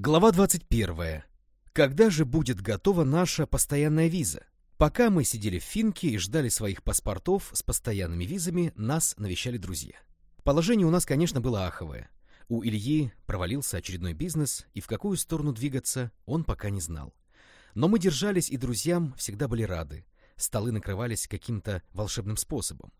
Глава 21. Когда же будет готова наша постоянная виза? Пока мы сидели в Финке и ждали своих паспортов с постоянными визами, нас навещали друзья. Положение у нас, конечно, было аховое. У Ильи провалился очередной бизнес, и в какую сторону двигаться он пока не знал. Но мы держались, и друзьям всегда были рады. Столы накрывались каким-то волшебным способом.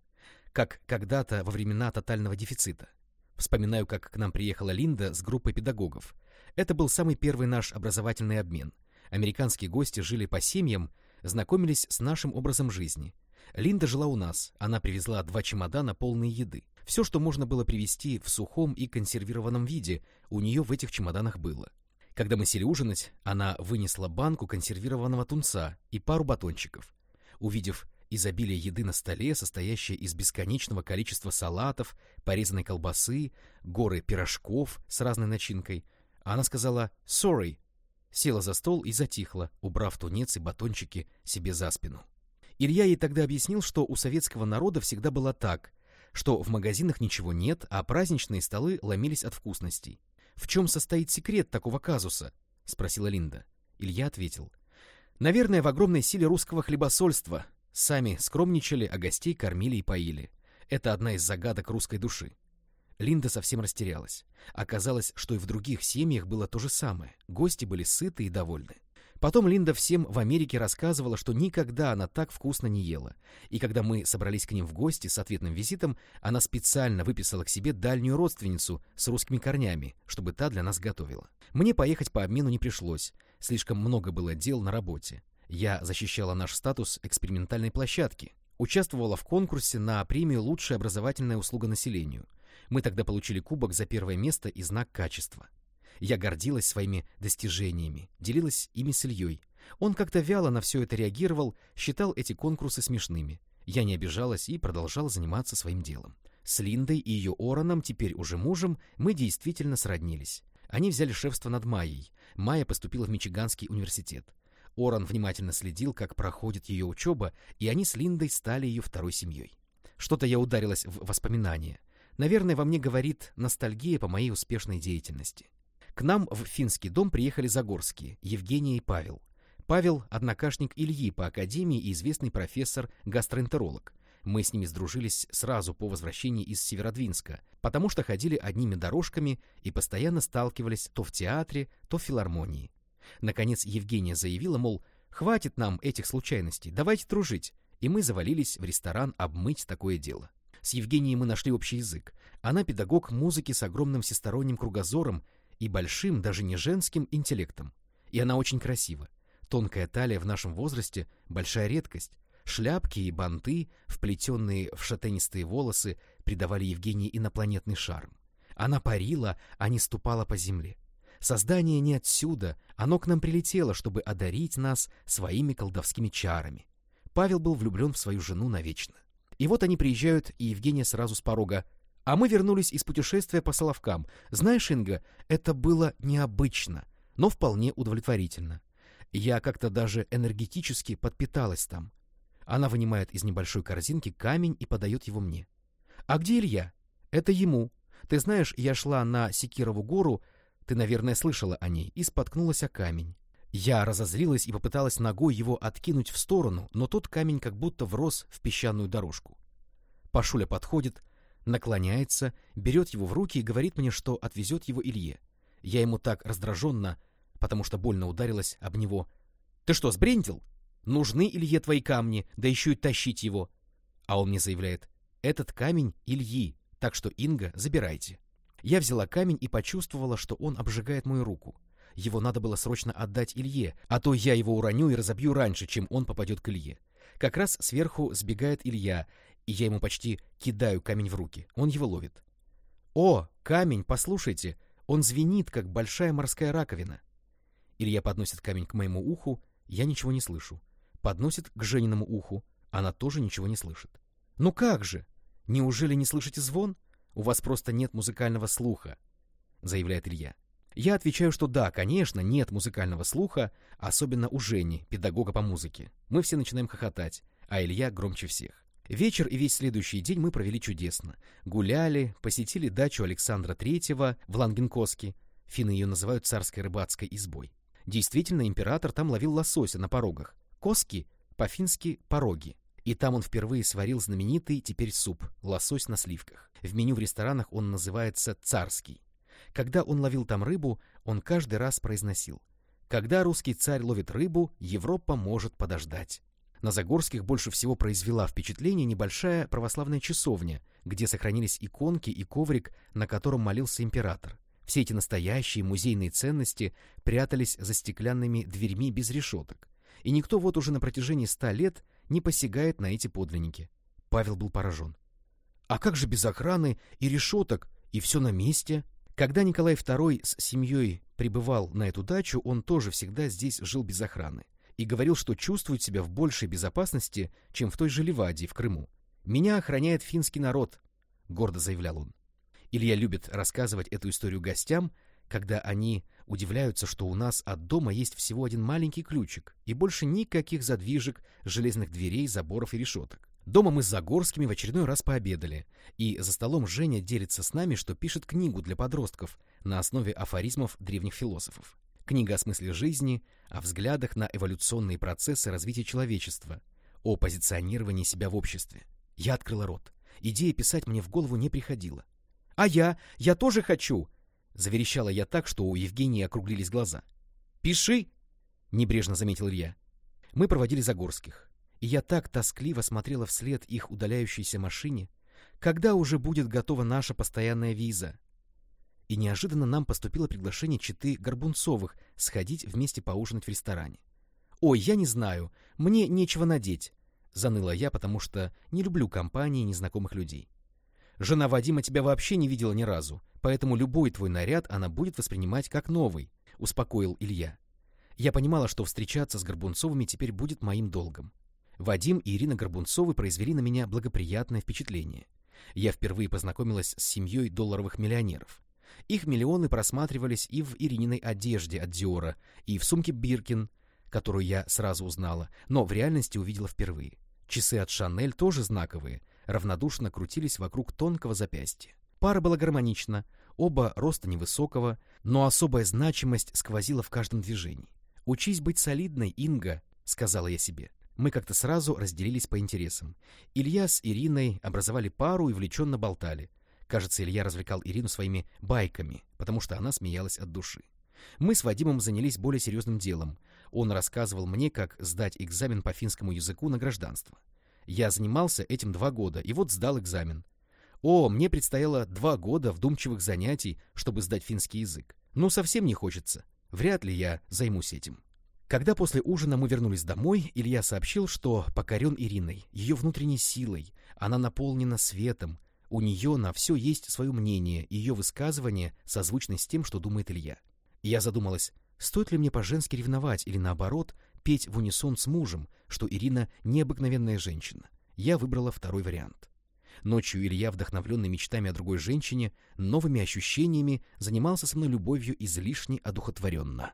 Как когда-то во времена тотального дефицита. Вспоминаю, как к нам приехала Линда с группой педагогов. Это был самый первый наш образовательный обмен. Американские гости жили по семьям, знакомились с нашим образом жизни. Линда жила у нас, она привезла два чемодана полные еды. Все, что можно было привезти в сухом и консервированном виде, у нее в этих чемоданах было. Когда мы сели ужинать, она вынесла банку консервированного тунца и пару батончиков. Увидев изобилие еды на столе, состоящее из бесконечного количества салатов, порезанной колбасы, горы пирожков с разной начинкой, она сказала «sorry», села за стол и затихла, убрав тунец и батончики себе за спину. Илья ей тогда объяснил, что у советского народа всегда было так, что в магазинах ничего нет, а праздничные столы ломились от вкусностей. «В чем состоит секрет такого казуса?» — спросила Линда. Илья ответил. «Наверное, в огромной силе русского хлебосольства. Сами скромничали, а гостей кормили и поили. Это одна из загадок русской души». Линда совсем растерялась. Оказалось, что и в других семьях было то же самое. Гости были сыты и довольны. Потом Линда всем в Америке рассказывала, что никогда она так вкусно не ела. И когда мы собрались к ним в гости с ответным визитом, она специально выписала к себе дальнюю родственницу с русскими корнями, чтобы та для нас готовила. Мне поехать по обмену не пришлось. Слишком много было дел на работе. Я защищала наш статус экспериментальной площадки. Участвовала в конкурсе на премию «Лучшая образовательная услуга населению». Мы тогда получили кубок за первое место и знак качества. Я гордилась своими достижениями, делилась ими с Ильей. Он как-то вяло на все это реагировал, считал эти конкурсы смешными. Я не обижалась и продолжала заниматься своим делом. С Линдой и ее Ороном, теперь уже мужем, мы действительно сроднились. Они взяли шефство над Майей. Майя поступила в Мичиганский университет. Оран внимательно следил, как проходит ее учеба, и они с Линдой стали ее второй семьей. Что-то я ударилась в воспоминания. Наверное, во мне говорит ностальгия по моей успешной деятельности. К нам в финский дом приехали Загорские, Евгения и Павел. Павел – однокашник Ильи по академии и известный профессор-гастроэнтеролог. Мы с ними сдружились сразу по возвращении из Северодвинска, потому что ходили одними дорожками и постоянно сталкивались то в театре, то в филармонии. Наконец Евгения заявила, мол, хватит нам этих случайностей, давайте дружить, и мы завалились в ресторан обмыть такое дело. С Евгенией мы нашли общий язык. Она педагог музыки с огромным всесторонним кругозором и большим, даже не женским, интеллектом. И она очень красива. Тонкая талия в нашем возрасте — большая редкость. Шляпки и банты, вплетенные в шатенистые волосы, придавали Евгении инопланетный шарм. Она парила, а не ступала по земле. Создание не отсюда, оно к нам прилетело, чтобы одарить нас своими колдовскими чарами. Павел был влюблен в свою жену навечно. И вот они приезжают, и Евгения сразу с порога а мы вернулись из путешествия по Соловкам. Знаешь, Инга, это было необычно, но вполне удовлетворительно. Я как-то даже энергетически подпиталась там. Она вынимает из небольшой корзинки камень и подает его мне. А где Илья? Это ему. Ты знаешь, я шла на Секирову гору, ты, наверное, слышала о ней, и споткнулась о камень. Я разозлилась и попыталась ногой его откинуть в сторону, но тот камень как будто врос в песчаную дорожку. Пашуля подходит, наклоняется, берет его в руки и говорит мне, что отвезет его Илье. Я ему так раздраженно, потому что больно ударилась об него. «Ты что, сбрендил? Нужны Илье твои камни, да еще и тащить его!» А он мне заявляет, «Этот камень Ильи, так что, Инга, забирайте». Я взяла камень и почувствовала, что он обжигает мою руку. Его надо было срочно отдать Илье, а то я его уроню и разобью раньше, чем он попадет к Илье. Как раз сверху сбегает Илья и я ему почти кидаю камень в руки. Он его ловит. «О, камень, послушайте! Он звенит, как большая морская раковина!» Илья подносит камень к моему уху, я ничего не слышу. Подносит к Жениному уху, она тоже ничего не слышит. «Ну как же? Неужели не слышите звон? У вас просто нет музыкального слуха», — заявляет Илья. Я отвечаю, что да, конечно, нет музыкального слуха, особенно у Жени, педагога по музыке. Мы все начинаем хохотать, а Илья громче всех. Вечер и весь следующий день мы провели чудесно. Гуляли, посетили дачу Александра Третьего в Лангенкоске. Финны ее называют царской рыбацкой избой. Действительно, император там ловил лосося на порогах. Коски, по-фински пороги. И там он впервые сварил знаменитый теперь суп – лосось на сливках. В меню в ресторанах он называется «царский». Когда он ловил там рыбу, он каждый раз произносил «Когда русский царь ловит рыбу, Европа может подождать». На Загорских больше всего произвела впечатление небольшая православная часовня, где сохранились иконки и коврик, на котором молился император. Все эти настоящие музейные ценности прятались за стеклянными дверьми без решеток. И никто вот уже на протяжении ста лет не посягает на эти подлинники. Павел был поражен. А как же без охраны и решеток, и все на месте? Когда Николай II с семьей прибывал на эту дачу, он тоже всегда здесь жил без охраны и говорил, что чувствует себя в большей безопасности, чем в той же Ливадии в Крыму. «Меня охраняет финский народ», — гордо заявлял он. Илья любит рассказывать эту историю гостям, когда они удивляются, что у нас от дома есть всего один маленький ключик и больше никаких задвижек, железных дверей, заборов и решеток. Дома мы с Загорскими в очередной раз пообедали, и за столом Женя делится с нами, что пишет книгу для подростков на основе афоризмов древних философов. Книга о смысле жизни, о взглядах на эволюционные процессы развития человечества, о позиционировании себя в обществе. Я открыла рот. Идея писать мне в голову не приходила. «А я? Я тоже хочу!» Заверещала я так, что у Евгении округлились глаза. «Пиши!» — небрежно заметил Илья. Мы проводили Загорских, и я так тоскливо смотрела вслед их удаляющейся машине, когда уже будет готова наша постоянная виза. И неожиданно нам поступило приглашение читы Горбунцовых сходить вместе поужинать в ресторане. «Ой, я не знаю, мне нечего надеть», — заныла я, потому что не люблю компании незнакомых людей. Жена Вадима тебя вообще не видела ни разу, поэтому любой твой наряд она будет воспринимать как новый», — успокоил Илья. Я понимала, что встречаться с Горбунцовыми теперь будет моим долгом. Вадим и Ирина Горбунцовы произвели на меня благоприятное впечатление. Я впервые познакомилась с семьей долларовых миллионеров. Их миллионы просматривались и в Ирининой одежде от Диора, и в сумке Биркин, которую я сразу узнала, но в реальности увидела впервые. Часы от Шанель тоже знаковые, равнодушно крутились вокруг тонкого запястья. Пара была гармонична, оба роста невысокого, но особая значимость сквозила в каждом движении. «Учись быть солидной, Инга», — сказала я себе. Мы как-то сразу разделились по интересам. Илья с Ириной образовали пару и влеченно болтали. Кажется, Илья развлекал Ирину своими байками, потому что она смеялась от души. Мы с Вадимом занялись более серьезным делом. Он рассказывал мне, как сдать экзамен по финскому языку на гражданство. Я занимался этим два года, и вот сдал экзамен. О, мне предстояло два года вдумчивых занятий, чтобы сдать финский язык. Ну, совсем не хочется. Вряд ли я займусь этим. Когда после ужина мы вернулись домой, Илья сообщил, что покорен Ириной, ее внутренней силой, она наполнена светом, у нее на все есть свое мнение, ее высказывание созвучны с тем, что думает Илья. я задумалась, стоит ли мне по-женски ревновать или наоборот петь в унисон с мужем, что Ирина необыкновенная женщина. Я выбрала второй вариант. Ночью Илья, вдохновленный мечтами о другой женщине, новыми ощущениями, занимался со мной любовью излишне одухотворенно.